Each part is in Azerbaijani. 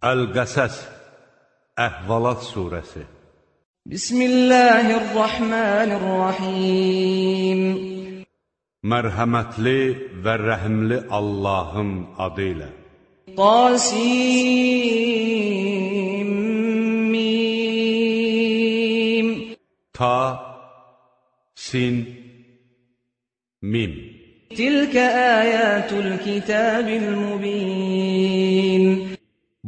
Əl-Qəsəs Əhvalat Suresi Bismillahirrahmanirrahim. Mərhəmətli və rəhimli Allahın adı ilə. Tasim Ta, Sin, Mim. Tilkə əyətul kitabil mubin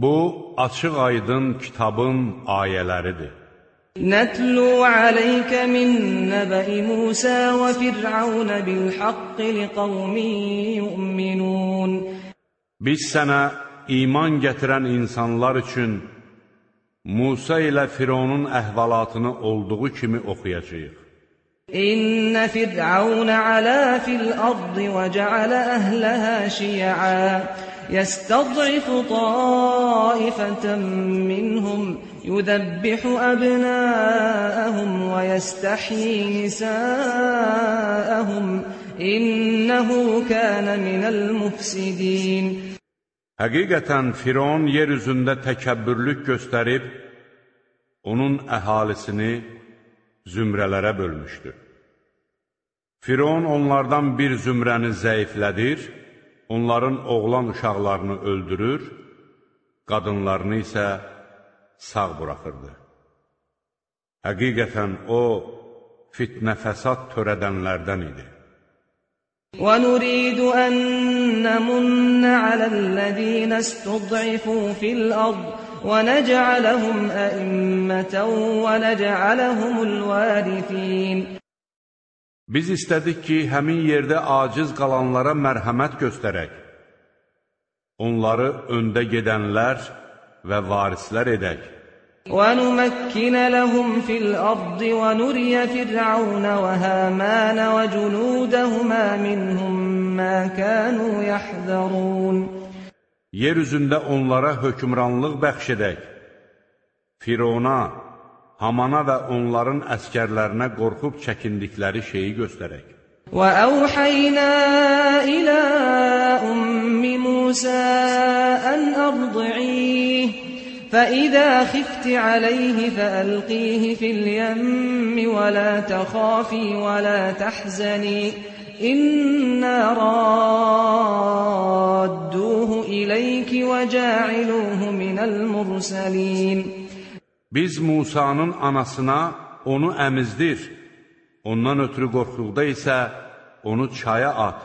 Bu, açıq-aydın kitabın ayələridir. Nətlu aləykə min nəbəi Musa və Fir'aunə bil haqqi liqavmin yu'minun. Biz sənə iman gətirən insanlar üçün Musa ilə Fironun əhvalatını olduğu kimi oxuyacağıq. İnna fir'aun ala fil ardı və ceala əhləhə şi'a يستضعف طائفة منهم يذبح أبناءهم ويستحيي نساءهم إنه كان من المفسدين Həqiqətən Firon yer üzündə təkəbbürlük göstərib, onun əhalisini zümrələrə bölmüşdü. Firon onlardan bir zümrəni zəiflədir, onların oğlan uşaqlarını öldürür, qadınlarını isə sağ buraxırdı. Həqiqətən o, fitnə fəsad törədənlərdən idi. ونريد أن نمن على الذين استضعفوا في الأرض ونجعلهم أئمة ونجعلهم الوارثين Biz istədik ki, həmin yerdə aciz qalanlara mərhəmət göstərək. Onları öndə gedənlər və varislər edək. ونمكن لهم في الأرض ونري فرعون وهامان وجنودهما منهم ما كانوا يحذرون Yer üzündə onlara hökmranlıq bəxş edək. Firona, Hamana və onların əskərlərinə qorxub çəkindikləri şeyi göstərək. وأوحينا إلى أم موسى أن أرضعيه فإذا خفت عليه فألقيه في اليم ولا تخافي ولا تحزني إنا رادوه إليك وجاعلوه من المرسلين Biz Musanın anasına onu əmizdir, ondan ötürü qorxuqda isə onu çaya at,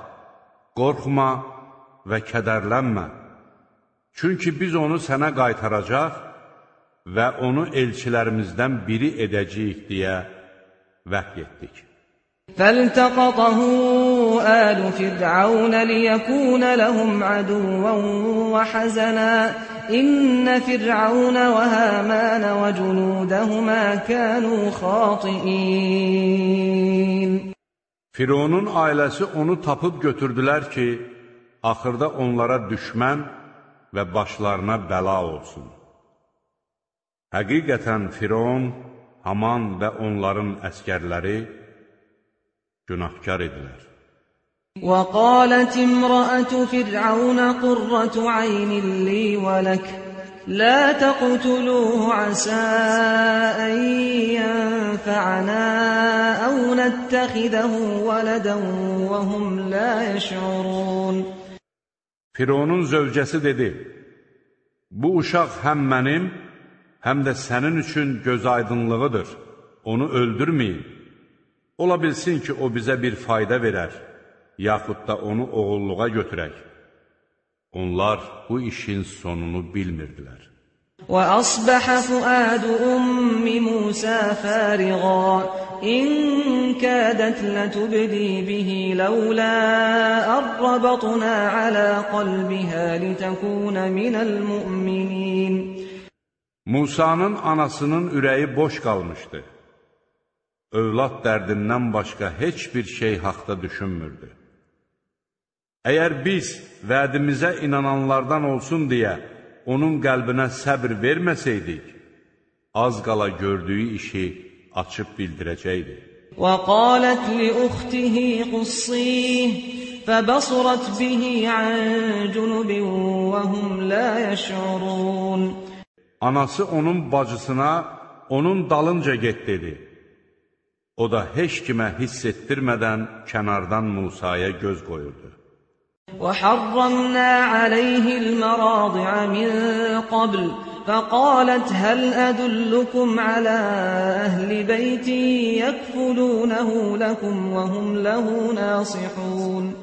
qorxma və kədərlənmə. Çünki biz onu sənə qaytaracaq və onu elçilərimizdən biri edəcəyik deyə vəhy etdik. Fəltəqatahu əlu fir'aunə liyəkuna ləhum əduvan və həzənə إن فرعون وهامان وجنودهما كانوا خاطئين Fironun ailəsi onu tapıb götürdülər ki, axırda onlara düşmən və başlarına bəla olsun. Həqiqətən Firon, Haman və onların əskərləri günahkar idilər. وقالت امرأة فرعون قرة عين لي ولك لا تقتلوه عسى أن ينفعنا أو نتخذه ولدا وهم لا يشعرون Fironun zövcəsi dedi, bu uşaq həm mənim, həm də sənin üçün göz aydınlığıdır, onu öldürməyin. Ola bilsin ki, o bizə bir fayda verər, yaxud da onu oğulluğa götürək. Onlar bu işin sonunu bilmirdilər. وأصبح فؤاد أم موسى فارغا إن كادت لتبدي به لولا أن ربطنا على قلبها لتكون من المؤمنين Musanın anasının ürəyi boş qalmışdı. Övlad dərdindən başqa heç bir şey haqda düşünmürdü. Əgər biz vədimizə inananlardan olsun deyə onun qəlbinə səbr verməsəydik, az qala gördüyü işi açıb bildirəcəkdi. وقالت لأخته قصيه فبصرت به عن جنب وهم لا يشعرون Anası onun bacısına, onun dalınca get dedi. O da heç kimə hiss etdirmədən kənardan Musaya göz qoyurdu. وحرمنا عليه المراضع من قبل فقالت هل أدلكم على أهل بيت يكفلونه لكم وهم له ناصحون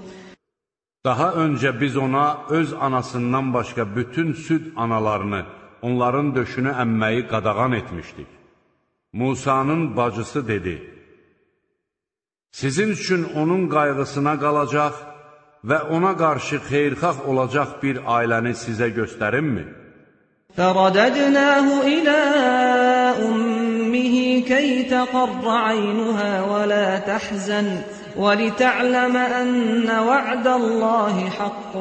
Daha öncə biz ona öz anasından başqa bütün süd analarını, onların döşünü əmməyi qadağan etmişdik. Musanın bacısı dedi, Sizin üçün onun qayğısına qalacaq və ona qarşı xeyrxax olacaq bir ailəni sizə göstərimmi? فرددناه إلى أمه كي تقر عينها ولا تحزن ولتعلم أن وعد الله حق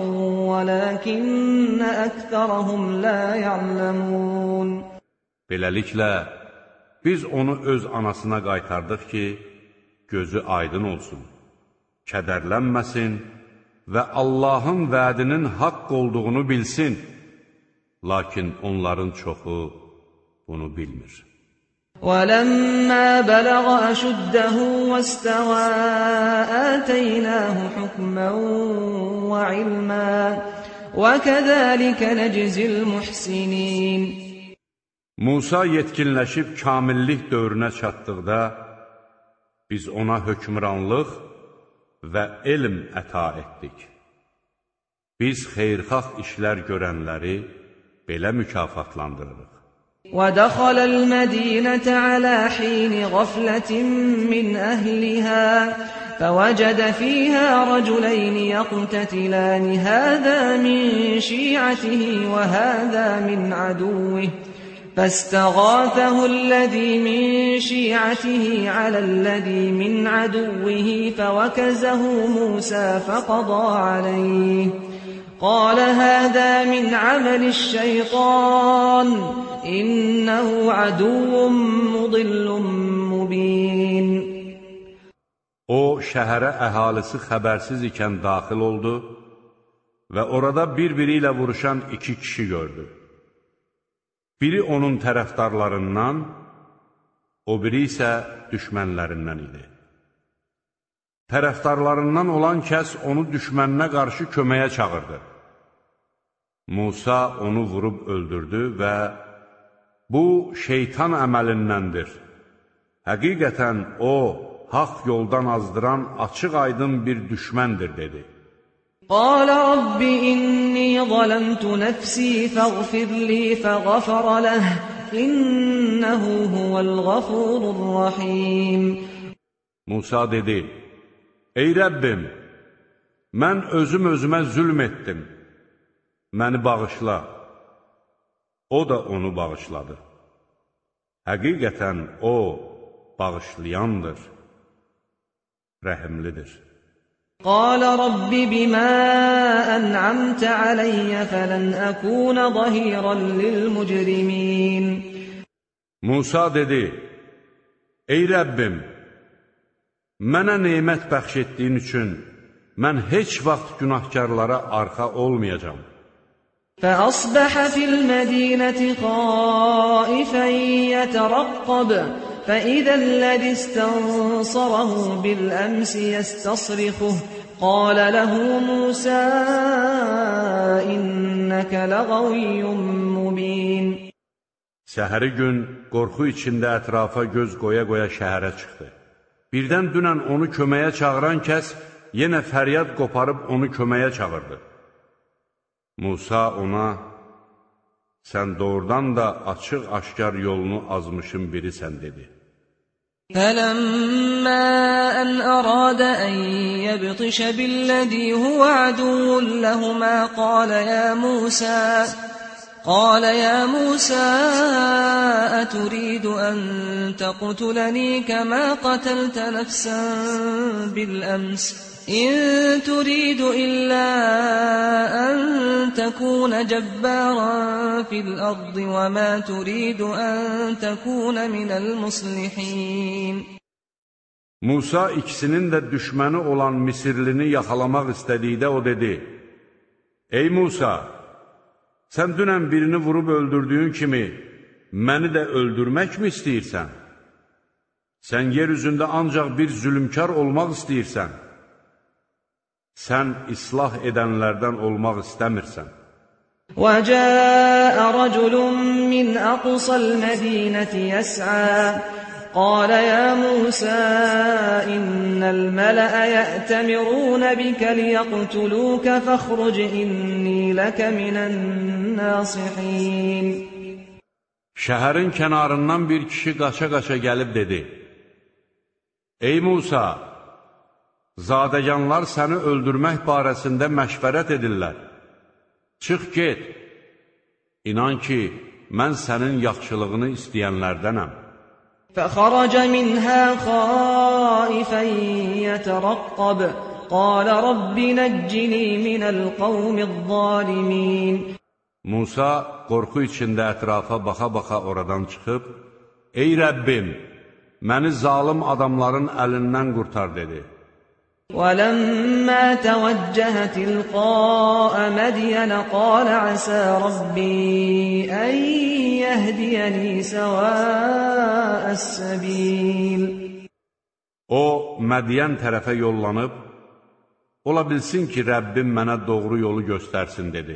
ولكن أكثرهم لا يعلمون Beləliklə, biz onu öz anasına qaytardıq ki, gözü aydın olsun, kədərlənməsin və Allahın vədinin haqq olduğunu bilsin. Lakin onların çoxu bunu bilmir. وَلَمَّا بَلَغَ أَشُدَّهُ وَاسْتَوَى آتَيْنَاهُ حُكْمًا وَعِلْمًا وَكَذَلِكَ نَجْزِي الْمُحْسِنِينَ Musa yetkinləşib kamillik dövrünə çatdıqda, biz ona hökmranlıq və elm əta etdik. Biz xeyrxax işlər görənləri belə mükafatlandırırıq. وَدَخَلَ الْمَدِينَةَ عَلَى حِينِ غَفْلَةٍ مِّنْ أَهْلِهَا فَوَجَدَ فِيهَا رَجُلَيْنِ يَقْتَتِلَانِ هَذَا مِن شِيعَتِهِ وَهَذَا مِنْ عَدُوِّهِ فاستغاثه الذي من شيعته على الذي من عدوه فوكزه موسى فقضى عليه قال هذا من عمل الشيطان إنه عدو مضل مبين O, şəhərə əhalisi xəbərsiz ikən daxil oldu və orada bir-biri ilə vuruşan iki kişi gördü. Biri onun tərəfdarlarından, o biri isə düşmənlərindən idi. Tərəfdarlarından olan kəs onu düşməninə qarşı köməyə çağırdı. Musa onu vurub öldürdü və bu şeytan əməlindəndir. Həqiqətən o, haqq yoldan azdıran açıq aydın bir düşməndir, dedi. قال رب إني ظلمت نفسي فاغفر لي فغفر له إنه هو الغفور الرحيم Musa dedi, Ey Rəbbim, mən özüm özümə zülm etdim, məni bağışla. O da onu bağışladı. Həqiqətən O, bağışlayandır, rəhimlidir. قال رب بما أنعمت علي فلن أكون ظهيرا للمجرمين Musa dedi, Ey Rəbbim, mənə neymət bəxş etdiyin üçün mən heç vaxt günahkarlara arxa olmayacam. فأصبح في المدينة خائفا يترقب فإذا الذي استنصره بالأمس يستصرخه قال له موسى إنك لغوي مبين Səhəri gün qorxu içində ətrafa göz qoya-qoya şəhərə çıxdı. Birdən dünən onu köməyə çağıran kəs yenə fəryad qoparıb onu köməyə çağırdı. Musa ona, sən doğrudan da açıq-aşkar yolunu azmışın birisən, dedi. فلما أن أراد أن يبطش بالذي هو عدو لهما قال يا موسى قال يا موسى أتريد أن تقتلني كما قتلت نفسا بالأمس İn turidu illa en tekune cebbaran fil ardı ve ma turidu en tekune minel muslihin. Musa ikisinin də düşməni olan Misirlini yaxalamaq istədikdə o dedi, Ey Musa, sən dünən birini vurub öldürdüyün kimi məni də öldürmək mi istəyirsən? Sən yer üzündə ancaq bir zülümkar olmaq istəyirsən? Sən islah edənlərdən olmaq istəmirsən. وَجَاءَ رَجُلٌ مِّنْ أَقْصَى الْمَدِينَةِ يَسْعَىٰ قال يا موسى إن الملأ يأتمرون بك ليقتلوك فاخرج إني لك من الناصحين Şəhərin kənarından bir kişi qaça-qaça gəlib dedi, Ey Musa, zadəganlar səni öldürmək barəsində məşvərət edirlər. Çıx get, inan ki, mən sənin yaxşılığını istəyənlərdənəm. فخرج منها خائفا يترقب قال رب نجني من القوم الظالمين Musa qorxu içində ətrafa baxa-baxa oradan çıxıb, Ey Rəbbim, məni zalım adamların əlindən qurtar, dedi. ولما توجه تلقاء مدين قال عسى ربي أن يهديني سواء السبيل O, Mədiyən tərəfə yollanıb, ola bilsin ki, Rəbbim mənə doğru yolu göstərsin, dedi.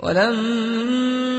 ولما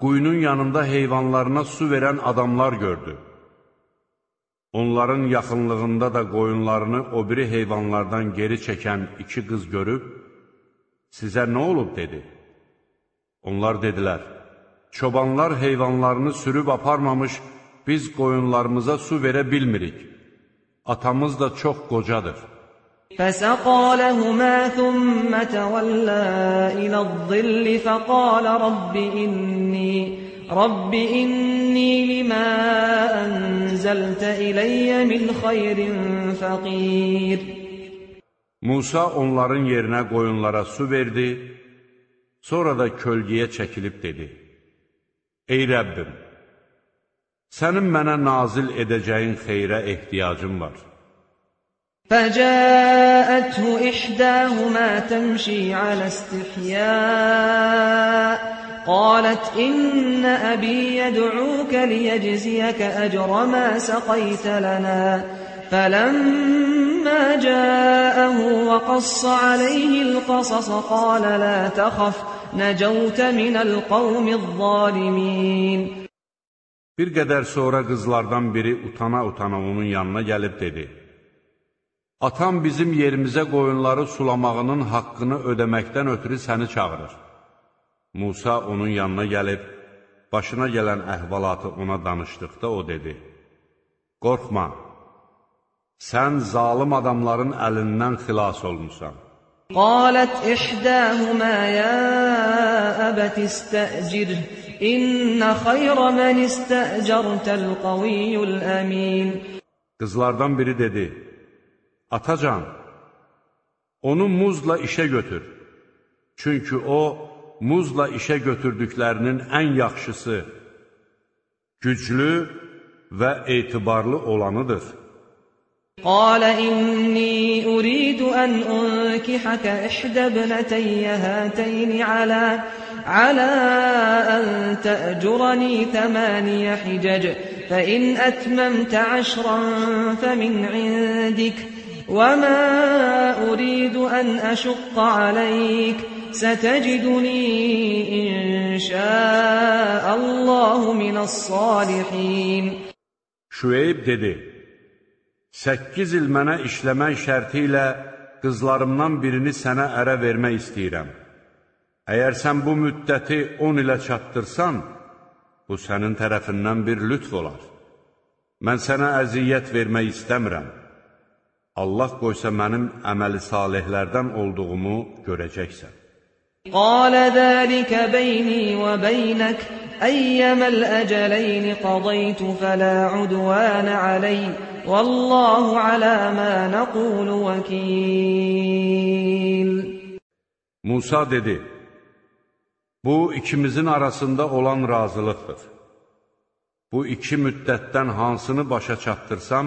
quyunun yanında heyvanlarına su verən adamlar gördü. Onların yaxınlığında da qoyunlarını o biri heyvanlardan geri çəkən iki qız görüb, sizə nə olub, dedi. Onlar dedilər, çobanlar heyvanlarını sürüb aparmamış, biz qoyunlarımıza su verə bilmirik. Atamız da çox qocadır. فسقى لهما ثم تولى إلى الظل فقال رب إني رب إني لما أنزلت إلي من خير فقير Musa onların yerinə qoyunlara su verdi, sonra da kölgəyə çəkilib dedi, Ey Rəbbim, sənin mənə nazil edəcəyin xeyrə ehtiyacım var. فجاءته إحداهما تمشي على استحياء قالت إن أبي يدعوك ليجزيك أجر ما سقيت لنا. فلما جاءه وقص عليه القصص قال لا تخف نجوت من القوم الظالمين. Bir qədər sonra qızlardan biri utana-utana onun yanına gəlib dedi, Atam bizim yerimizə qoyunları sulamağının haqqını ödəməkdən ötürü səni çağırır. Musa onun yanına gəlib, başına gələn əhvalatı ona danışdıqda o dedi, Qorxma, sən zalim adamların əlindən xilas olmusan. Qalət ihdəhümə yə əbət istəzir, İnnə xayrə mən istəcərtəl qaviyyul əmin. Qızlardan biri dedi, Atacan, onu muzla işə götür. Çünki o, muzla işə götürdüklərinin ən yaxşısı, güclü və etibarlı olanıdır. قال إني أريد أن أنكحك إحدى ابنتي هاتين على على أن تأجرني ثماني حجج فإن أتممت عشرا فمن عندك وما أريد أن أشق عليك ستجدني إن شاء الله من الصالحين Şüeyb dedi, Səkkiz il mənə işləmək şərti ilə qızlarımdan birini sənə ərə vermək istəyirəm. Əgər sən bu müddəti on ilə çatdırsan, bu sənin tərəfindən bir lütf olar. Mən sənə əziyyət vermək istəmirəm. Allah qoysa mənim əməli salihlərdən olduğumu görəcəksən. Qalə zəlikə beyni və beynək, əyyəməl əcələyni qadaytu fələ udvənə aləy, vəllahu alə mə nəqulu vəkil. Musa dedi, bu ikimizin arasında olan razılıqdır. Bu iki müddətdən hansını başa çatdırsam,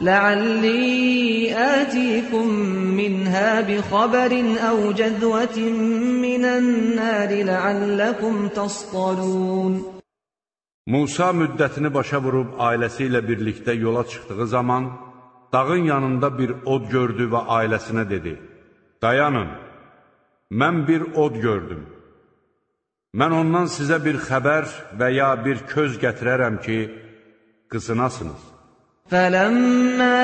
لعلي آتيكم منها بخبر أو جذوة من النار لعلكم تصطلون Musa müddətini başa vurub ailəsi ilə birlikdə yola çıxdığı zaman dağın yanında bir od gördü və ailəsinə dedi, Dayanın, mən bir od gördüm. Mən ondan sizə bir xəbər və ya bir köz gətirərəm ki, qısınasınız. فَلَمَّا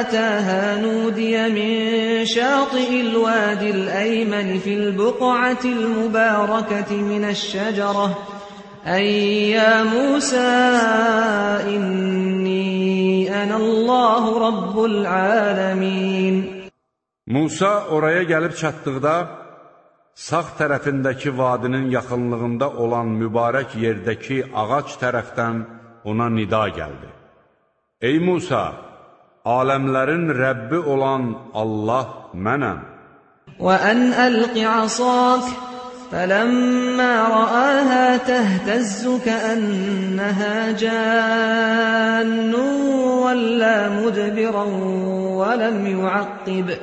أَتَاهَا نُودِيَ مِن شَاطِئِ الْوَادِ الْأَيْمَنِ فِي الْبُقْعَةِ الْمُبَارَكَةِ مِنَ الشَّجَرَةِ أَن يَا مُوسَىٰ إِنِّي أَنَا اللَّهُ رَبُّ الْعَالَمِينَ Musa oraya gəlib çatdıqda, sağ tərəfindəki vadinin yaxınlığında olan mübarək yerdəki ağac tərəfdən ona nida gəldi. Ey Musa, aləmlərin Rəbbi olan Allah mənəm. Və ən əlqi asak, fələmmə rəəhə təhtəzzü kəənnəhə cənnun vəllə mudbirən vələm yuaqqib.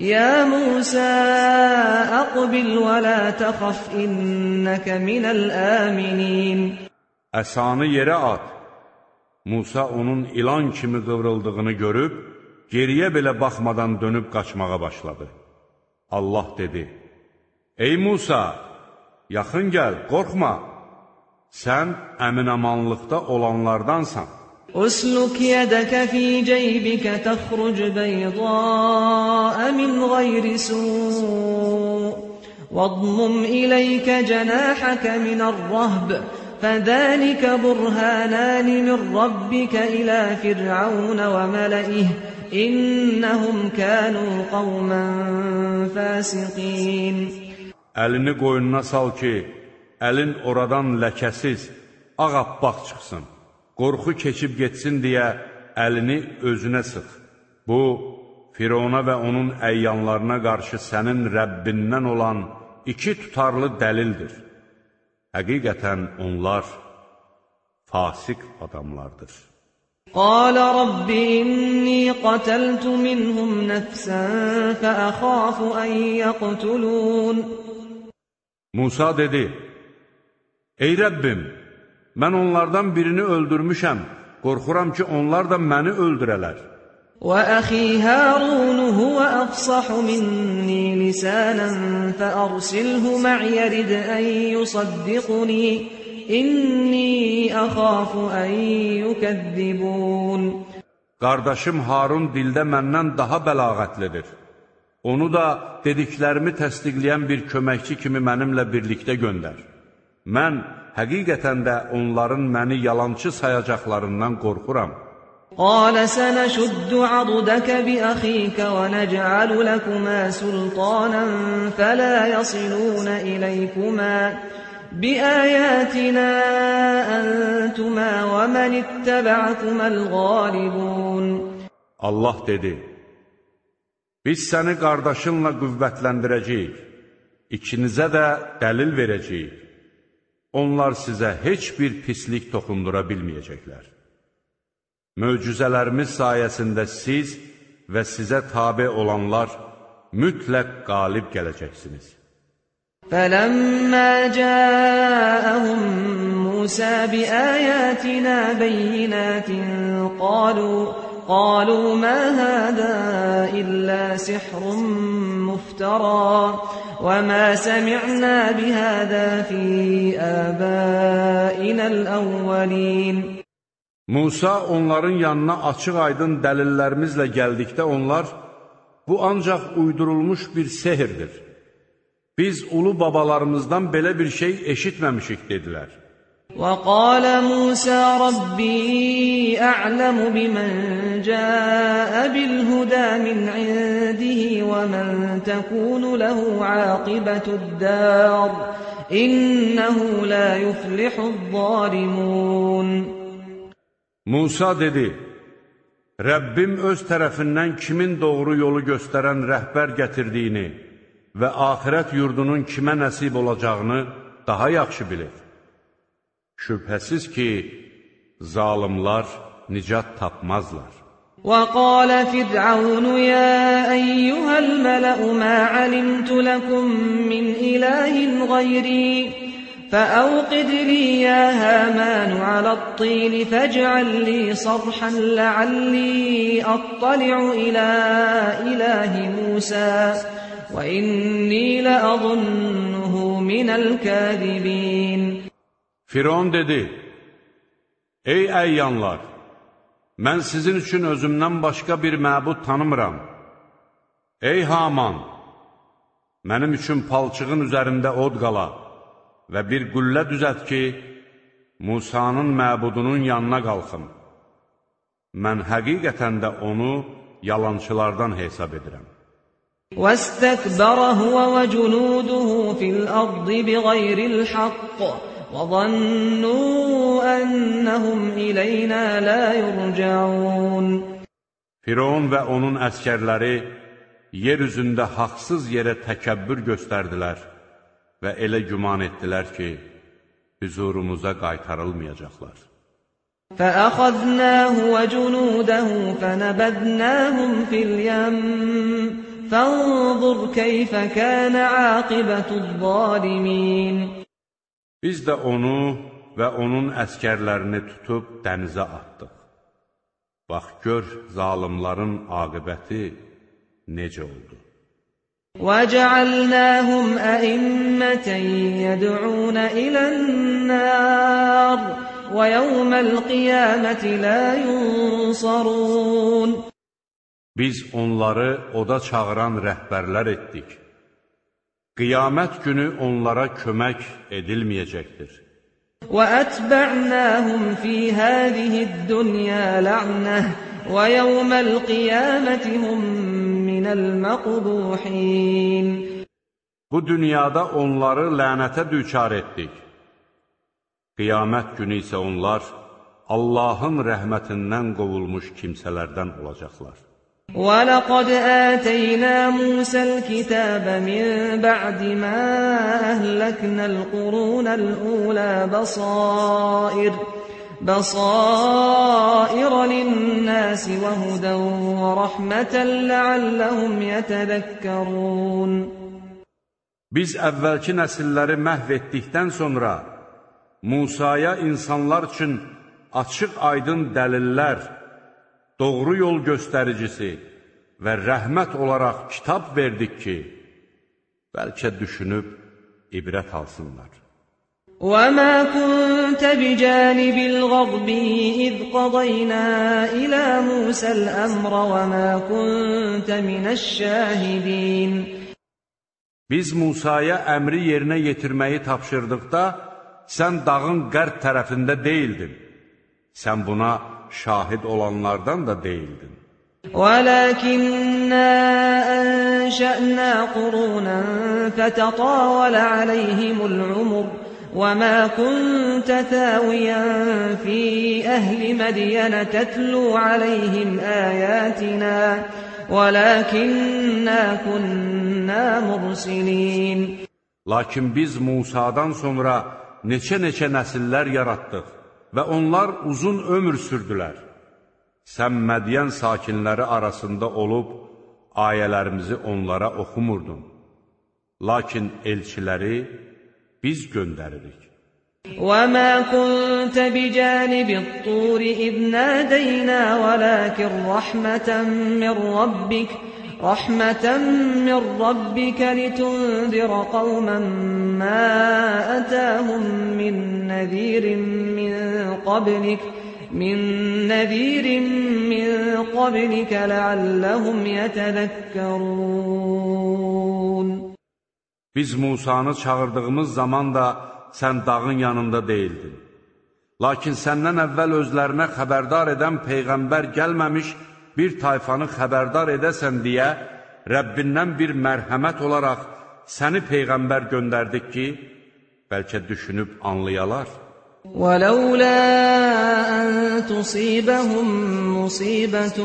يا موسى أقبل ولا تخف إنك من الآمنين Əsanı yerə at Musa onun ilan kimi qıvrıldığını görüb, geriyə belə baxmadan dönüb qaçmağa başladı. Allah dedi, Ey Musa, yaxın gəl, qorxma, sən əminamanlıqda olanlardansan. أسلك يدك في جيبك تخرج بيضاء من غير سوء واضمم إليك جناحك من الرهب فذلك برهانان من ربك إلى فرعون وملئه إنهم كانوا قوما فاسقين Əlini qoyununa sal ki, əlin oradan ləkəsiz, ağappaq çıxsın. Qorxu keçib getsin deyə əlini özünə sıx. Bu, Firona və onun əyyanlarına qarşı sənin Rəbbindən olan iki tutarlı dəlildir. Həqiqətən onlar fasiq adamlardır. Qalə Rabbi inni qatəltu minhum nəfsən fəəxafu ən yəqtulun. Musa dedi, Ey Rəbbim, mən onlardan birini öldürmüşəm, qorxuram ki, onlar da məni öldürələr. وأخي هارون هو أفصح مني لسانا فأرسله معي يرد أن يصدقني إني أخاف أن يكذبون Qardaşım Harun dildə məndən daha bəlağətlidir. Onu da dediklərimi təsdiqləyən bir köməkçi kimi mənimlə birlikdə göndər. Mən həqiqətən də onların məni yalançı sayacaqlarından qorxuram. قال سنشد عضدك بأخيك ونجعل لكما سلطانا فلا يصلون إليكما بآياتنا أنتما ومن اتبعكما الغالبون Allah dedi, Biz səni qardaşınla qüvvətləndirəcəyik, ikinizə də dəlil verəcəyik. Onlar sizə heç bir pislik toxundura bilməyəcəklər. Möcüzələrimiz sayəsində siz və sizə tabe olanlar mütləq qalib gələcəksiniz. فلما جاءهم موسى بآياتنا بينات قالوا قالوا ما هذا إلا سحر مفترى وما سمعنا بهذا في آبائنا الأولين Musa onların yanına açıq-aydın dəlillərimizlə gəldikdə onlar, bu ancaq uydurulmuş bir sehirdir. Biz ulu babalarımızdan belə bir şey eşitməmişik, dedilər. وقال موسى ربي أعلم بمن جاء بالهدى من عنده ومن تكون له عاقبة الدار إنه لا يفلح الظالمون Musa dedi, Rəbbim öz tərəfindən kimin doğru yolu göstərən rəhbər gətirdiyini və axirət yurdunun kimə nəsib olacağını daha yaxşı bilir. Şübhəsiz ki, zalimlar nicat tapmazlar. وقال فرعون يا أيها الملأ ما علمت لكم من إله غيري فأوقد لي يا هامان على الطين فاجعل لي صرحا لعلي أطلع إلى إله موسى وإني لأظنه من الكاذبين Firon dedi, Ey əyyanlar, mən sizin üçün özümdən başqa bir məbud tanımıram. Ey Haman, mənim üçün palçığın üzərində od qala və bir qüllə düzət ki, Musanın məbudunun yanına qalxım. Mən həqiqətən də onu yalançılardan hesab edirəm. وَاسْتَكْبَرَ هُوَ وَجُنُودُهُ فِي الْأَرْضِ بِغَيْرِ الْحَقِّ وَظَنُّوا أَنَّهُمْ إِلَيْنَا لَا يُرْجَعُونَ Firon və onun əskərləri yer üzündə haqsız yerə təkəbbür göstərdilər və elə güman etdilər ki, hüzurumuza qaytarılmayacaqlar. فَأَخَذْنَاهُ وَجُنُودَهُ فَنَبَذْنَاهُمْ فِي الْيَمِّ فَانظُرْ كَيْفَ كَانَ عَاقِبَةُ الظَّالِمِينَ Biz də onu və onun əskərlərini tutub dənizə atdıq. Bax, gör, zalimların aqibəti necə oldu. وَجَعَلْنَاهُمْ أَئِمَّةً يَدْعُونَ إِلَى النَّارِ وَيَوْمَ الْقِيَامَةِ لَا يُنصَرُونَ Biz onları oda çağıran rəhbərlər etdik. Qiyamət günü onlara kömək edilməyəcəkdir. وَأَتْبَعْنَاهُمْ فِي هَذِهِ الدُّنْيَا لَعْنَةً وَيَوْمَ الْقِيَامَةِ هُمْ مِنَ الْمَقْبُوحِينَ Bu dünyada onları lənətə düçar etdik. Qiyamət günü isə onlar Allahın rəhmətindən qovulmuş kimsələrdən olacaqlar. وَلَقَدْ آتَيْنَا مُوسَى الْكِتَابَ مِنْ بَعْدِ مَا أَهْلَكْنَا الْقُرُونَ الْأُولَى بَصَائِرَ بَصَائِرَ لِلنَّاسِ وَهُدًى وَرَحْمَةً لَعَلَّهُمْ يَتَذَكَّرُونَ Biz əvvəlki nəsilləri məhv etdikdən sonra Musaya insanlar üçün açıq aydın dəlillər doğru yol göstəricisi və rəhmət olaraq kitab verdik ki, bəlkə düşünüb ibrət alsınlar. وَمَا كُنْتَ بِجَانِبِ الْغَرْبِ إِذْ قَضَيْنَا إِلَى مُوسَى الْأَمْرَ وَمَا كُنْتَ مِنَ الشَّاهِدِينَ Biz Musaya əmri yerinə yetirməyi tapşırdıqda, sən dağın qərb tərəfində deyildin. Sən buna şahid olanlardan da deyildin. وَلَكِنَّا أَنشَأْنَا قُرُونًا فَتَطَاوَلَ عَلَيْهِمُ الْعُمُرُ وَمَا كُنْتَ ثَاوِيًا فِي أَهْلِ مَدْيَنَ تَتْلُو عَلَيْهِمْ آيَاتِنَا وَلَكِنَّا كُنَّا مُرْسِلِينَ Lakin biz Musadan sonra neçə-neçə nəsillər yaratdıq və onlar uzun ömür sürdülər. Sən Mədiyən sakinləri arasında olub, ayələrimizi onlara oxumurdun. Lakin elçiləri biz göndəririk. وَمَا كُنْتَ بِجَانِبِ الطُّورِ إِذْ نَادَيْنَا وَلَكِنْ رَحْمَةً مِّن رَّبِّكَ رَحْمَةً مِّن رَّبِّكَ لِتُنذِرَ قَوْمًا مَّا أَتَاهُم مِّن نَّذِيرٍ مِّن قَبْلِكَ من نذير من قبلك لعلهم يتذكرون Biz Musanı çağırdığımız zaman da sən dağın yanında deyildin. Lakin səndən əvvəl özlərinə xəbərdar edən Peyğəmbər gəlməmiş bir tayfanı xəbərdar edəsən deyə Rəbbindən bir mərhəmət olaraq səni Peyğəmbər göndərdik ki, bəlkə düşünüb anlayalar. وَلَوْلَا أَن تُصِيبَهُم مُّصِيبَةٌ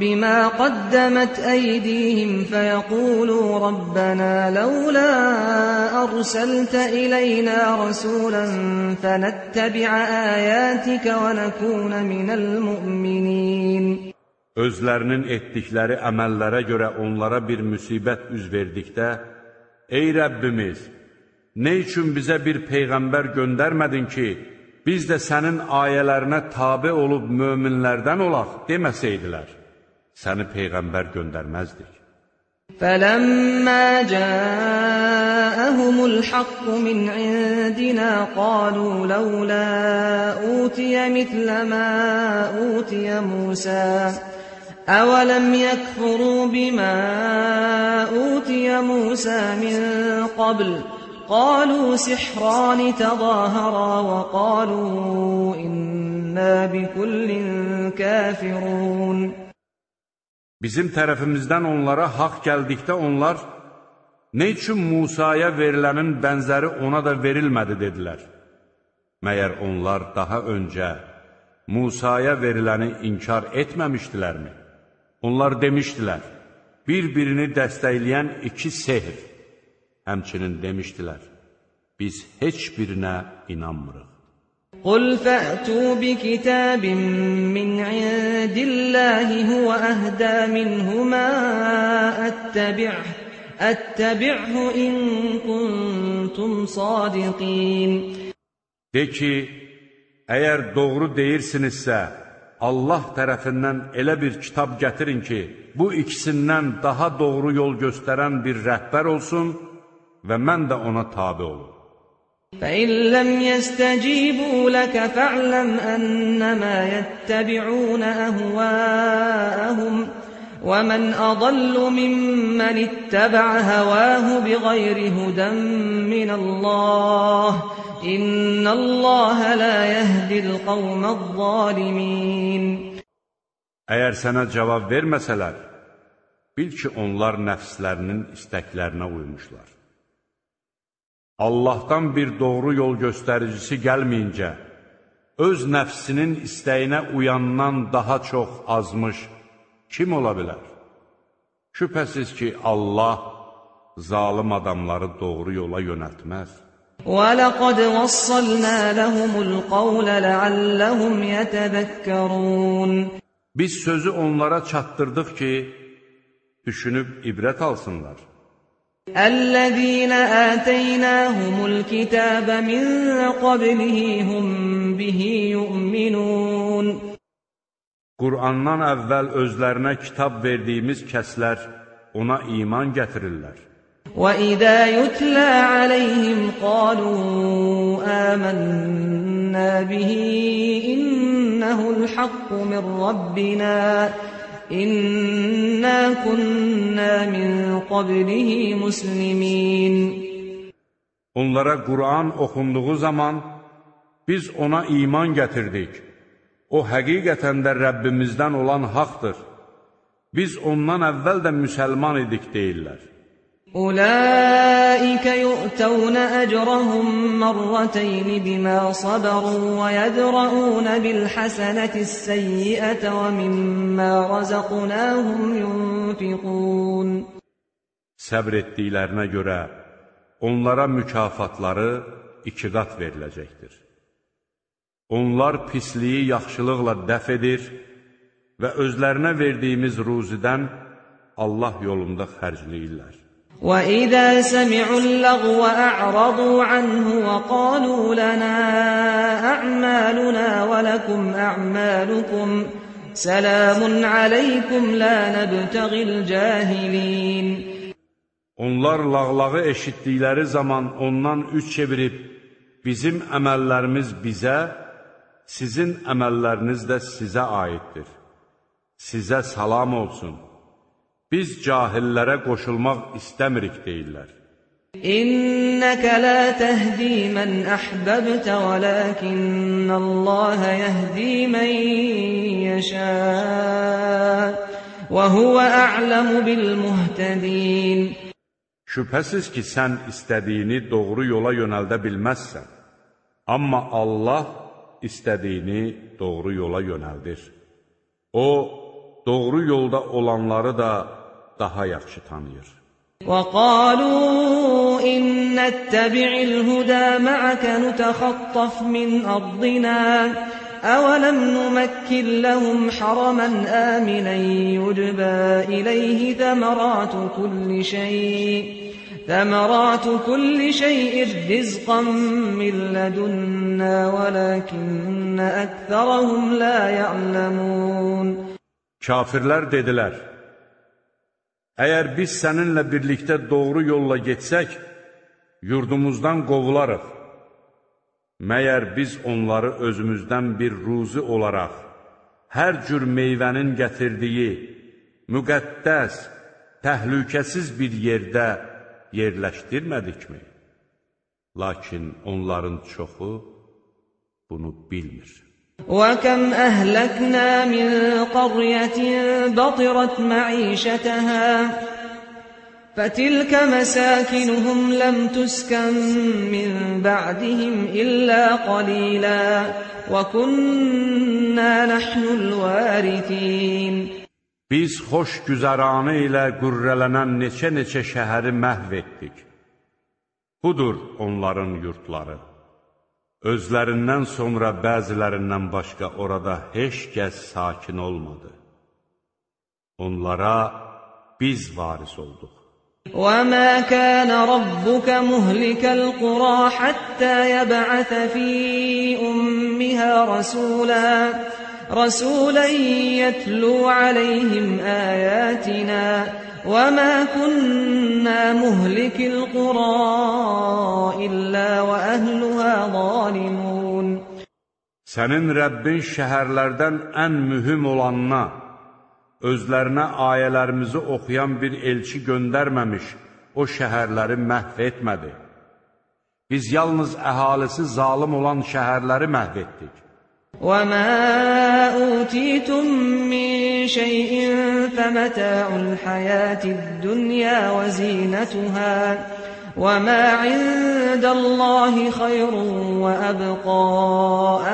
بِمَا قَدَّمَتْ أَيْدِيهِمْ فَيَقُولُوا رَبَّنَا لَوْلَا أَرْسَلْتَ إِلَيْنَا رَسُولًا فَنَتَّبِعَ آيَاتِكَ وَنَكُونَ مِنَ الْمُؤْمِنِينَ Özlərinin etdikləri əməllərə görə onlara bir müsibət üz verdikdə, Ey Rəbbimiz! Nə üçün bizə bir Peyğəmbər göndərmədin ki, biz də sənin ayələrinə tabi olub möminlərdən olaq deməsəydilər, səni Peyğəmbər göndərməzdik. فَلَمَّا جَاءَهُمُ الْحَقُّ مِنْ عِندِنَا قَالُوا لَوْلَا أُوتِيَ مِثْلَ مَا أُوتِيَ مُوسَى أَوَلَمْ يَكْفُرُوا بِمَا أُوتِيَ مُوسَى مِنْ قَبْلُ قالوا سحران تظاهرا وقالوا إنا بكل كافرون Bizim tərəfimizdən onlara haqq gəldikdə onlar, nə üçün Musaya verilənin bənzəri ona da verilmədi, dedilər. Məyər onlar daha öncə Musaya veriləni inkar etməmişdilərmi? Onlar demişdilər, bir-birini dəstəkləyən iki sehr. Həmçinin demişdilər, biz heç birinə inanmırıq. قل فأتوا بكتاب من عند الله هو أهدى منهما أتبعه أتبعه إن كنتم صادقين De ki, əgər doğru deyirsinizsə, Allah tərəfindən elə bir kitab gətirin ki, bu ikisindən daha doğru yol göstərən bir rəhbər olsun və mən də ona tabi olum. فَإِن لَّمْ يَسْتَجِيبُوا لَكَ فَاعْلَمْ أَنَّمَا يَتَّبِعُونَ أَهْوَاءَهُمْ وَمَنْ أَضَلُّ مِمَّنِ اتَّبَعَ هَوَاهُ بِغَيْرِ هُدًى مِّنَ اللَّهِ إِنَّ اللَّهَ لَا يَهْدِي الْقَوْمَ الظَّالِمِينَ Əgər sənə cavab verməsələr, bil ki, onlar nəfslərinin istəklərinə uymuşlar. Allahdan bir doğru yol göstəricisi gəlməyincə, öz nəfsinin istəyinə uyandan daha çox azmış kim ola bilər? Şübhəsiz ki, Allah zalim adamları doğru yola yönəltməz. وَلَقَدْ وَصَّلْنَا لَهُمُ الْقَوْلَ لَعَلَّهُمْ يَتَذَكَّرُونَ Biz sözü onlara çatdırdıq ki, düşünüb ibrət alsınlar. الذين آتيناهم الكتاب من قبله هم به يؤمنون Qur'andan əvvəl özlərinə kitab verdiyimiz kəslər ona iman gətirirlər. وَإِذَا يُتْلَى عَلَيْهِمْ قَالُوا آمَنَّا بِهِ إِنَّهُ الْحَقُّ مِنْ رَبِّنَا İnna kunna min qablihi muslimin Onlara Qur'an oxunduğu zaman biz ona iman gətirdik. O həqiqətən də Rəbbimizdən olan haqdır. Biz ondan əvvəl də müsəlman idik deyirlər. أولئك يؤتون أجرهم مرتين بما صبروا ويدرؤون بالحسنة السيئة ومما رزقناهم ينفقون Səbr etdiklərinə görə onlara mükafatları iki qat veriləcəkdir. Onlar pisliyi yaxşılıqla dəf edir və özlərinə verdiyimiz ruzidən Allah yolunda xərcləyirlər. وَإِذَا سَمِعُوا اللَّغْوَ أَعْرَضُوا عَنْهُ وَقَالُوا لَنَا أَعْمَالُنَا وَلَكُمْ أَعْمَالُكُمْ سَلَامٌ عَلَيْكُمْ لَا نَبْتَغِي الْجَاهِلِينَ Onlar lağlağı eşitdikləri zaman ondan üç çevirib, bizim əməllərimiz bizə, sizin əməlləriniz də sizə aiddir. Sizə salam olsun. Biz cahillərə qoşulmaq istəmirik deyirlər. İnnəkə la təhdi mən əhbəbtə vələkinnəlləhə yəhdi mən yəşə və huvə a'ləmu bil-muhtədin. Şübhəsiz ki, sən istədiyini doğru yola yönəldə bilməzsən. Amma Allah istədiyini doğru yola yönəldir. O, doğru yolda olanları da daha yaxşı tanıyır. وَقَالُوا إِن نَّتَّبِعِ الْهُدَىٰ مَعَكَ نُتَخَطَّفْ مِنْ أَرْضِنَا أَوَلَمْ نُمَكِّن لَّهُمْ حَرَمًا آمِنًا يُجْبَىٰ إِلَيْهِ ثَمَرَاتُ كُلِّ شَيْءٍ ثمرات كل شيء رزقا من لدنا ولكن أكثرهم لا يعلمون Kafirlər dedilər, Əgər biz səninlə birlikdə doğru yolla getsək, yurdumuzdan qovularıq. Məyər biz onları özümüzdən bir ruzi olaraq, hər cür meyvənin gətirdiyi, müqəddəs, təhlükəsiz bir yerdə yerləşdirmədikmi? Lakin onların çoxu bunu bilmir. وَكَمْ أَهْلَكْنَا مِنْ قَرْيَةٍ بَطِرَتْ مَعِيشَتَهَا فَتِلْكَ مَسَاكِنُهُمْ لَمْ تُسْكَنْ مِنْ بَعْدِهِمْ إِلَّا قَلِيلًا وَكُنَّا نَحْنُ الْوَارِثِينَ Biz xoş güzəranı ilə qürrələnən neçə-neçə şəhəri məhv etdik. Budur onların yurtları. Özlərindən sonra bəzilərindən başqa orada heç kəs sakin olmadı. Onlara biz varis olduq. وَمَا كَانَ رَبُّكَ مُهْلِكَ الْقُرَىٰ حَتَّىٰ يَبْعَثَ فِي أُمِّهَا رَسُولًا رسولا يتلو عليهم آياتنا وما كنا مهلك القرى إلا وأهلها ظالمون Sənin Rəbbin şəhərlərdən ən mühüm olanına, özlərinə ayələrimizi oxuyan bir elçi göndərməmiş, o şəhərləri məhv etmədi. Biz yalnız əhalisi zalım olan şəhərləri məhv etdik. وما أوتيتم من شيء فمتاع الحياة الدنيا وزينتها وما عند الله خير وأبقى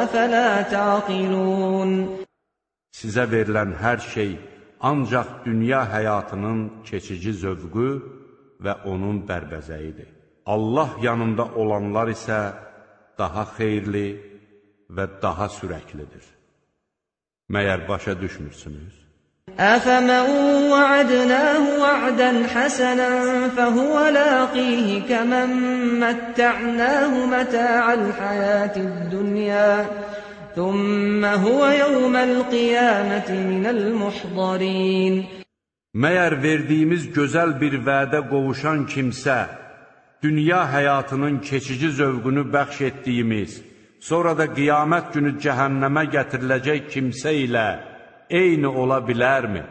أفلا تعقلون Sizə verilən hər şey ancaq dünya həyatının keçici zövqü və onun bərbəzəyidir. Allah yanında olanlar isə daha xeyirli, və daha sürəklidir. Məyər başa düşmürsünüz? أفمن وعدناه وعدا حسنا فهو لاقيه كمن متعناه متاع الحياة الدنيا ثم هو يوم القيامة من المحضرين Məyər verdiyimiz gözəl bir vədə qovuşan kimsə, dünya həyatının keçici zövqünü bəxş etdiyimiz, sonra da qiyamət günü cəhənnəmə gətiriləcək kimsə ilə eyni ola bilərmi?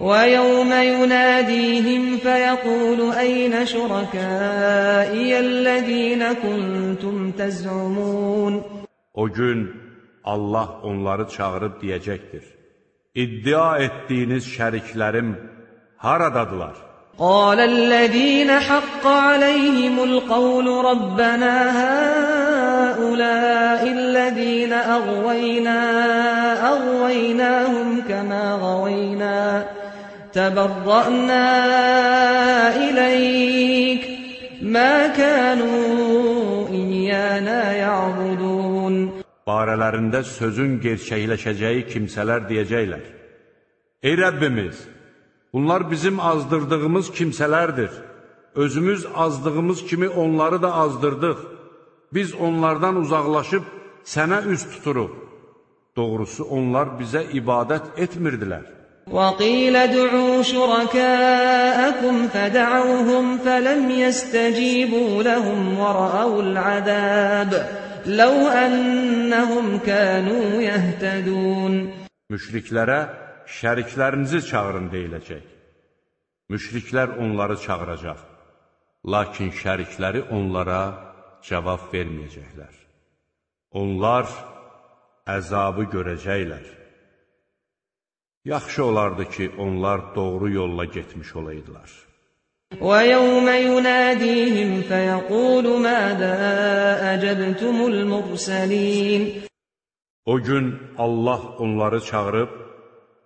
وَيَوْمَ يُنَادِيهِمْ فَيَقُولُ أَيْنَ شُرَكَائِيَ الَّذِينَ كُنْتُمْ تَزْعُمُونَ O gün Allah onları çağırıb deyəcəkdir. İddia etdiyiniz şəriklərim haradadılar? قال الذين حق عليهم القول ربنا هؤلاء الذين أغوينا أغويناهم كما غوينا تبرأنا إليك ما كانوا إيانا يعبدون Barələrində sözün gerçəkləşəcəyi kimsələr deyəcəklər. Ey Rəbbimiz! Bunlar bizim azdırdığımız kimsələrdir. Özümüz azdığımız kimi onları da azdırdıq. Biz onlardan uzaqlaşıb sənə üst tuturuq. Doğrusu onlar bizə ibadət etmirdilər. وَقِيلَ دُعُوا شُرَكَاءَكُمْ فَدَعَوْهُمْ فَلَمْ يَسْتَجِيبُوا لَهُمْ وَرَأَوُا الْعَذَابَ لو أنهم كانوا يهتدون Müşriklərə şəriklərinizi çağırın deyiləcək. Müşriklər onları çağıracaq. Lakin şərikləri onlara cavab verməyəcəklər. Onlar əzabı görəcəklər. Yaxşı olardı ki, onlar doğru yolla getmiş olaydılar. وَيَوْمَ يُنَادِيهِمْ فَيَقُولُ مَاذَا أَجَبْتُمُ الْمُرْسَلِينَ O gün Allah onları çağırıb,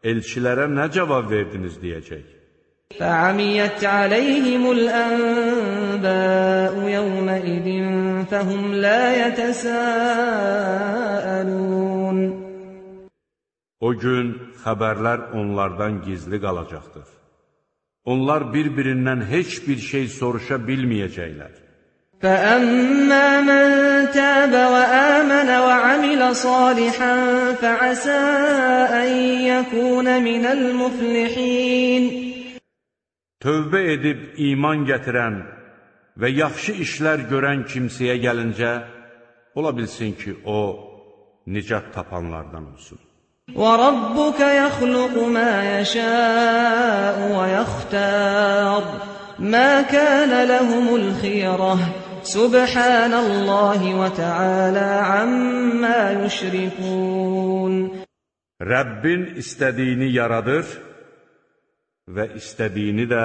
elçilərə nə cavab verdiniz deyəcək. فَعَمِيَتْ عَلَيْهِمُ الْأَنْبَاءُ يَوْمَئِذٍ فَهُمْ لَا يَتَسَاءَلُونَ O gün xəbərlər onlardan gizli qalacaqdır. Onlar bir-birindən heç bir şey soruşa bilməyəcəklər. فَأَمَّا مَنْ تَابَ وَآمَنَ وَعَمِلَ صَالِحًا فَعَسَى أَنْ يَكُونَ مِنَ الْمُفْلِحِينَ Tövbə edib iman gətirən və yaxşı işlər görən kimsəyə gəlincə, ola bilsin ki, o, nicat tapanlardan olsun. وَرَبُّكَ يَخْلُقُ مَا يَشَاءُ وَيَخْتَارُ مَا كَانَ لَهُمُ الْخِيَرَةُ سُبْحَانَ اللَّهِ وَتَعَالَى عَمَّا يُشْرِكُونَ Rəbbin istədiyini yaradır və istədiyini də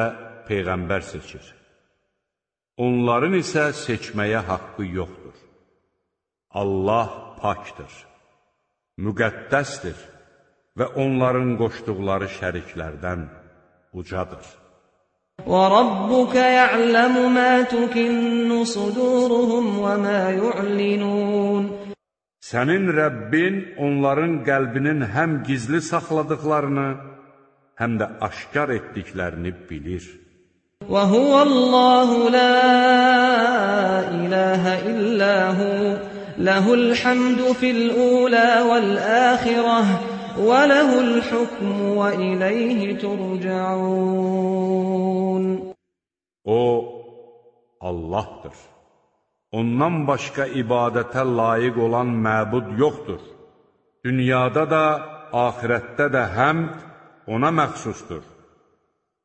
Peyğəmbər seçir. Onların isə seçməyə haqqı yoxdur. Allah pakdır, müqəddəsdir və onların qoşduqları şəriklərdən ucadır. وَرَبُّكَ يَعْلَمُ مَا تُكِنُّ صُدُورُهُمْ وَمَا يُعْلِنُونَ Sənin Rəbbin onların qəlbinin həm gizli saxladıqlarını, həm də aşkar etdiklərini bilir. وَهُوَ اللَّهُ لَا إِلَٰهَ إِلَّا هُوَ لَهُ الْحَمْدُ فِي الْأُولَىٰ وَالْآخِرَةِ وَلَهُ الْحُكْمُ وَإِلَيْهِ تُرْجَعُونَ O, Allahdır. Ondan başqa ibadətə layiq olan məbud yoxdur. Dünyada da, ahirətdə də həmd ona məxsusdur.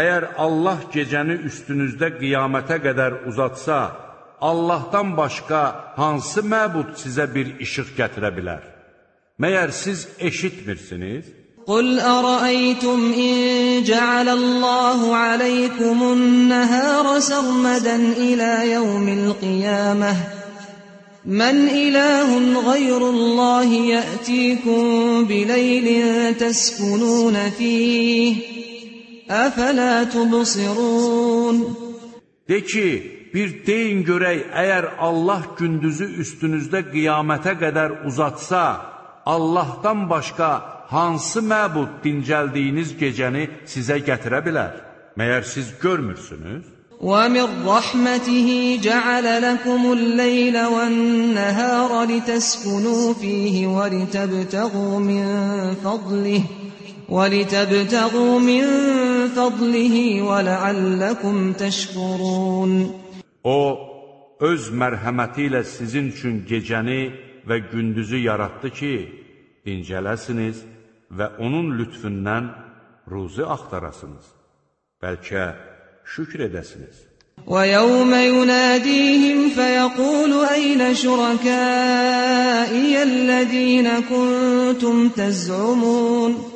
əgər Allah gecəni üstünüzdə qiyamətə qədər uzatsa, Allahdan başqa hansı məbud sizə bir işıq gətirə bilər? Məyər siz eşitmirsiniz? قُلْ أَرَأَيْتُمْ إِن جَعَلَ اللَّهُ عَلَيْكُمُ النَّهَارَ سَرْمَدًا إِلَىٰ يَوْمِ الْقِيَامَةِ مَنْ إِلَٰهٌ غَيْرُ اللَّهِ يَأْتِيكُم بِلَيْلٍ تَسْكُنُونَ فِيهِ أَفَلَا تُبْصِرُونَ De ki, bir deyin görək, əgər Allah gündüzü üstünüzdə qiyamətə qədər uzatsa, Allahdan başqa hansı məbud dincəldiyiniz gecəni sizə gətirə bilər? Məyər siz görmürsünüz? وَمِن رَّحْمَتِهِ جَعَلَ لَكُمُ اللَّيْلَ وَالنَّهَارَ لِتَسْكُنُوا فِيهِ وَلِتَبْتَغُوا مِن فَضْلِهِ وَلِتَبْتَغُوا مِن فَضْلِهِ وَلَعَلَّكُمْ تَشْكُرُونَ O, öz mərhəməti ilə sizin üçün gecəni və gündüzü yaratdı ki, dincələsiniz və onun lütfündən ruzi axtarasınız. Bəlkə şükr edəsiniz. وَيَوْمَ يُنَادِيهِمْ فَيَقُولُ أَيْنَ شُرَكَائِيَ الَّذِينَ كُنتُمْ تَزْعُمُونَ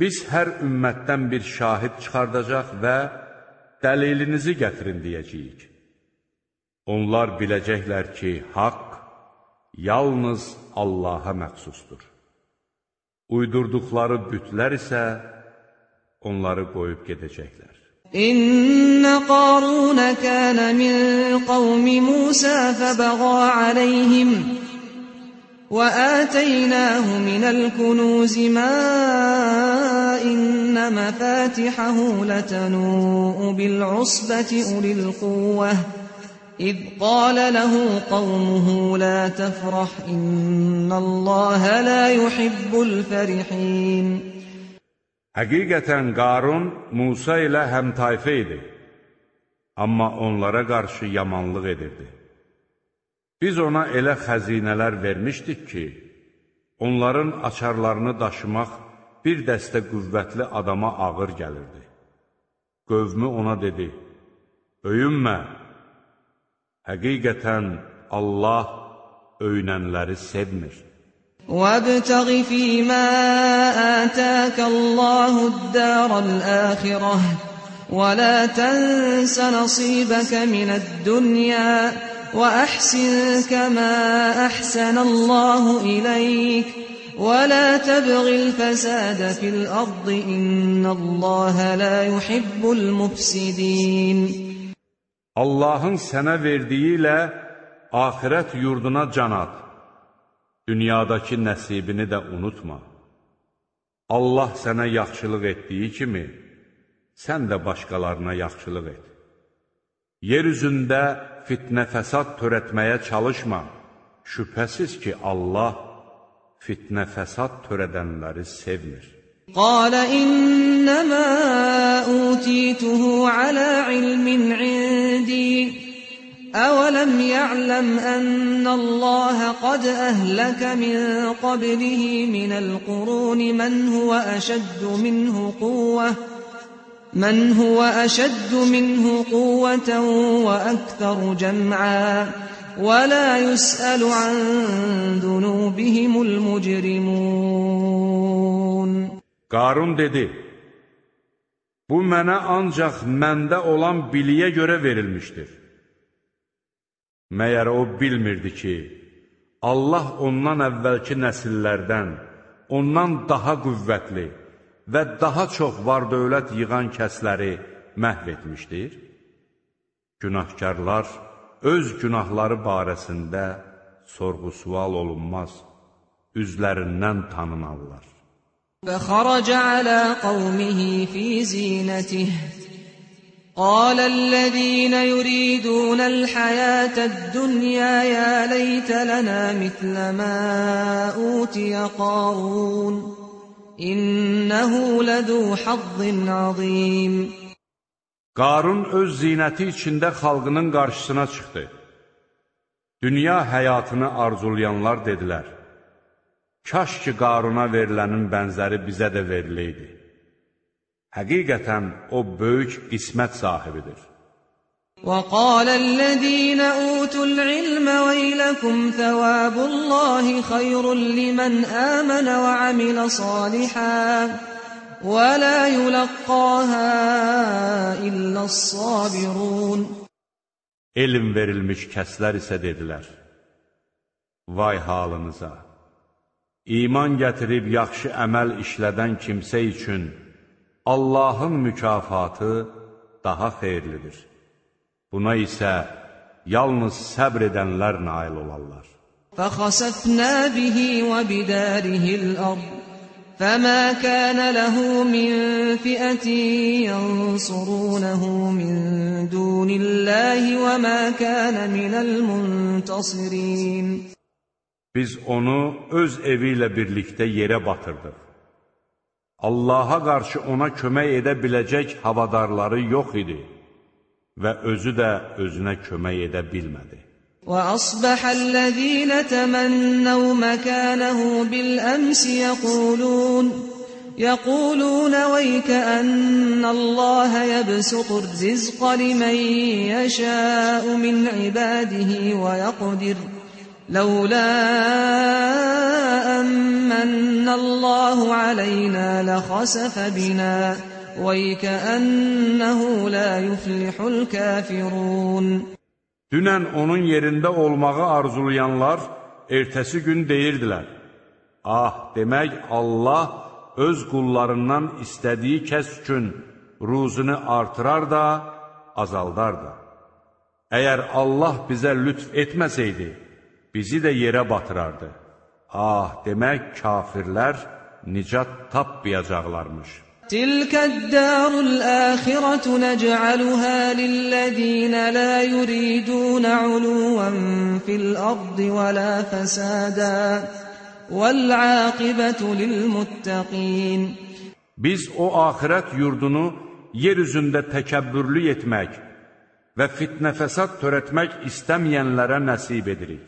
Biz hər ümmətdən bir şahid çıxardacaq və dəlilinizi gətirin deyəcəyik. Onlar biləcəklər ki, haqq yalnız Allaha məxsusdur. Uydurduqları bütlər isə onları qoyub gedəcəklər. İnna Qarun kana min qawmi Musa fabagha alayhim wa ataynahu min al-kunuz ma إن مفاتحه لتنوء بالعصبة أولي القوة إذ قال له قومه لا تفرح إن الله لا يحب الفرحين Həqiqətən Qarun Musa ilə həm tayfə idi, amma onlara qarşı yamanlıq edirdi. Biz ona elə xəzinələr vermişdik ki, onların açarlarını daşımaq bir dəstə qüvvətli adama ağır gəlirdi. Qövmü ona dedi, öyünmə, həqiqətən Allah öyünənləri sevmir. وَابْتَغِ فِي مَا آتَاكَ اللَّهُ الدَّارَ الْآخِرَةَ وَلَا تَنْسَ نَصِيبَكَ مِنَ الدُّنْيَا وأحسن كما أحسن الله إليك ولا تبغ الفساد في الأرض إن الله لا يحب المفسدين Allahın sənə verdiyi ilə axirət yurduna can at. Dünyadakı nəsibini də unutma. Allah sənə yaxşılıq etdiyi kimi, sən də başqalarına yaxşılıq et. Yer üzündə fitnə fəsad törətməyə çalışma. Şübhəsiz ki, Allah fitnə fəsad törədənləri sevmir. Qalə innəmə utituhu alə ilmin indi. Əvələm ya'ləm ənəlləhə qad əhləkə min qablihi minəl quruni mən huvə əşəddu minhu quvvəh. من هو أشد منه قوة وأكثر جمعا ولا يسأل عن ذنوبهم المجرمون Qarun dedi, bu mənə ancaq məndə olan biliyə görə verilmişdir. Məyər o bilmirdi ki, Allah ondan əvvəlki nəsillərdən, ondan daha qüvvətli, və daha çox var dövlət yığan kəsləri məhv etmişdir? Günahkarlar öz günahları barəsində sorğu-sual olunmaz, üzlərindən tanınarlar. فخرج على قومه في زينته قال الذين يريدون الحياة الدنيا يا ليت لنا مثل ما أوتي قارون İnnehu ledu hazzin azim. Qarun öz zinəti içində xalqının qarşısına çıxdı. Dünya həyatını arzulayanlar dedilər, Kaş ki, Qaruna verilənin bənzəri bizə də veriləydi. Həqiqətən, o böyük qismət sahibidir. وقال الذين أوتوا العلم ويلكم ثواب الله خير لمن آمن وعمل صالحا ولا يلقاها إلا الصابرون Elm verilmiş kəslər isə dedilər, Vay halınıza! İman gətirib yaxşı əməl işlədən kimsə üçün Allahın mükafatı daha xeyirlidir. Buna isə yalnız səbr edənlər nail olarlar. فَخَسَفْنَا بِهِ وَبِدَارِهِ الْأَرْضِ فما كان له من فئة ينصرونه من دون الله وما كان من المنتصرين Biz onu öz evi ilə birlikdə yerə batırdıq. Allaha qarşı ona kömək edə biləcək havadarları yox idi və özü də özünə kömək edə bilmədi. وأصبح الذين تمنوا مكانه بالأمس يقولون يقولون ويك أن الله يبسط الرزق لمن يشاء من عباده ويقدر لولا من الله علينا لخسف بنا ويكأنه لا يفلح الكافرون Dünən onun yerində olmağı arzulayanlar ertəsi gün deyirdilər, Ah, demək Allah öz qullarından istədiyi kəs üçün ruzunu artırar da, azaldar da. Əgər Allah bizə lütf etməsəydi, bizi də yerə batırardı. Ah, demək kafirlər nicat tapmayacaqlarmış. تلك الدار الآخرة نجعلها للذين لا يريدون علوا في الأرض ولا فسادا والعاقبة للمتقين Biz o axirət yurdunu yer üzündə təkəbbürlü etmək və fitnə fəsad törətmək istəməyənlərə nəsib edirik.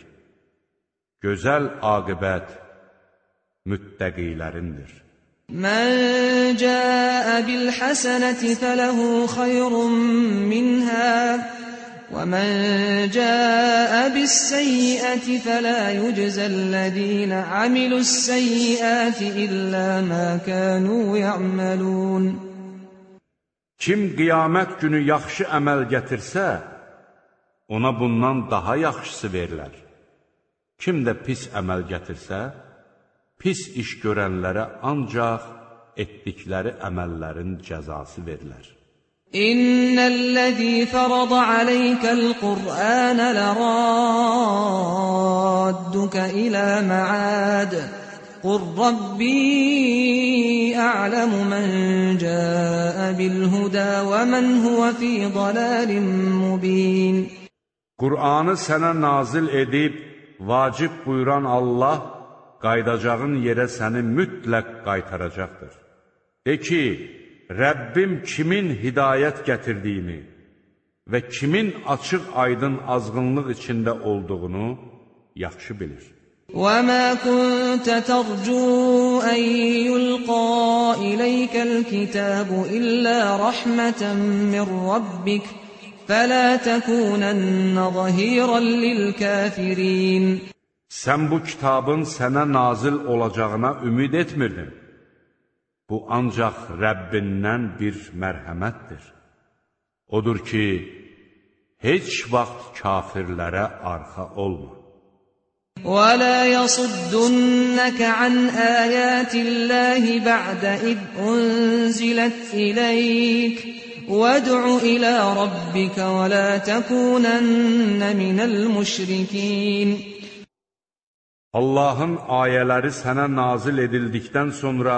Gözəl aqibət müttəqilərindir. من جاء بالحسنة فله خير منها ومن جاء بالسيئة فلا يجزى الذين عملوا السيئات إلا ما كانوا يعملون Kim qiyamət günü yaxşı əməl gətirsə, ona bundan daha yaxşısı verilər. Kim də pis əməl gətirsə, pis iş görənlərə ancaq etdikləri əməllərin cəzası verilər. İnnellezî farada aleykel Qur'an leradduke ila ma'ad. Qul Rabbi a'lemu men ca'e bil huda ve men huve fi dalalin mubin. Qur'anı sənə nazil edib vacib buyuran Allah qaydacağın yerə səni mütləq qaytaracaqdır. De ki, Rəbbim kimin hidayət gətirdiyini və kimin açıq aydın azğınlıq içində olduğunu yaxşı bilir. وَمَا كُنْتَ تَرْجُو أَنْ يُلْقَى إِلَيْكَ الْكِتَابُ إِلَّا رَحْمَةً مِّنْ رَبِّكَ فَلَا تَكُونَنَّ ظَهِيرًا لِلْكَافِرِينَ Sən bu kitabın sənə nazil olacağına ümid etmirdin. Bu ancaq Rəbbindən bir mərhəmətdir. Odur ki, heç vaxt kafirlərə arxa olma. وَلَا يَصُدُّنَّكَ عَنْ آيَاتِ اللَّهِ بَعْدَ إِذْ أُنْزِلَتْ إِلَيْكَ وَادْعُ إِلَى رَبِّكَ وَلَا تَكُونَنَّ مِنَ الْمُشْرِكِينَ Allahın ayələri sənə nazil edildikdən sonra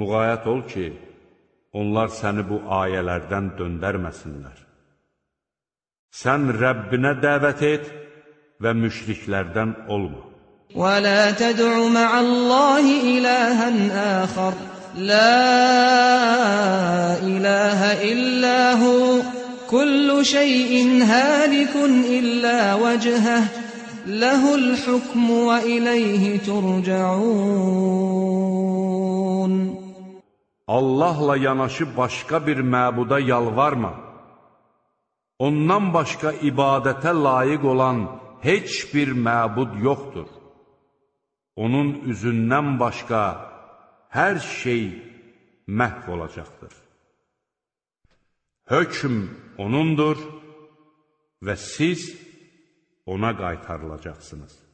müğayət ol ki, onlar səni bu ayələrdən döndərməsinlər. Sən Rəbbinə dəvət et və müşriklərdən olma. وَلَا تَدْعُ مَعَ اللَّهِ إِلَٰهًا آخَرَ لَا إِلَٰهَ إِلَّا هُوَ كُلُّ شَيْءٍ هَالِكٌ إِلَّا وَجْهَهُ لَهُ الْحُكْمُ وَإِلَيْهِ تُرْجَعُونَ Allahla yanaşı başqa bir məbuda yalvarma. Ondan başqa ibadətə layiq olan heç bir məbud yoxdur. Onun üzündən başqa hər şey məhv olacaqdır. Hökm O'nundur və siz O'na qaytarılacaqsınız.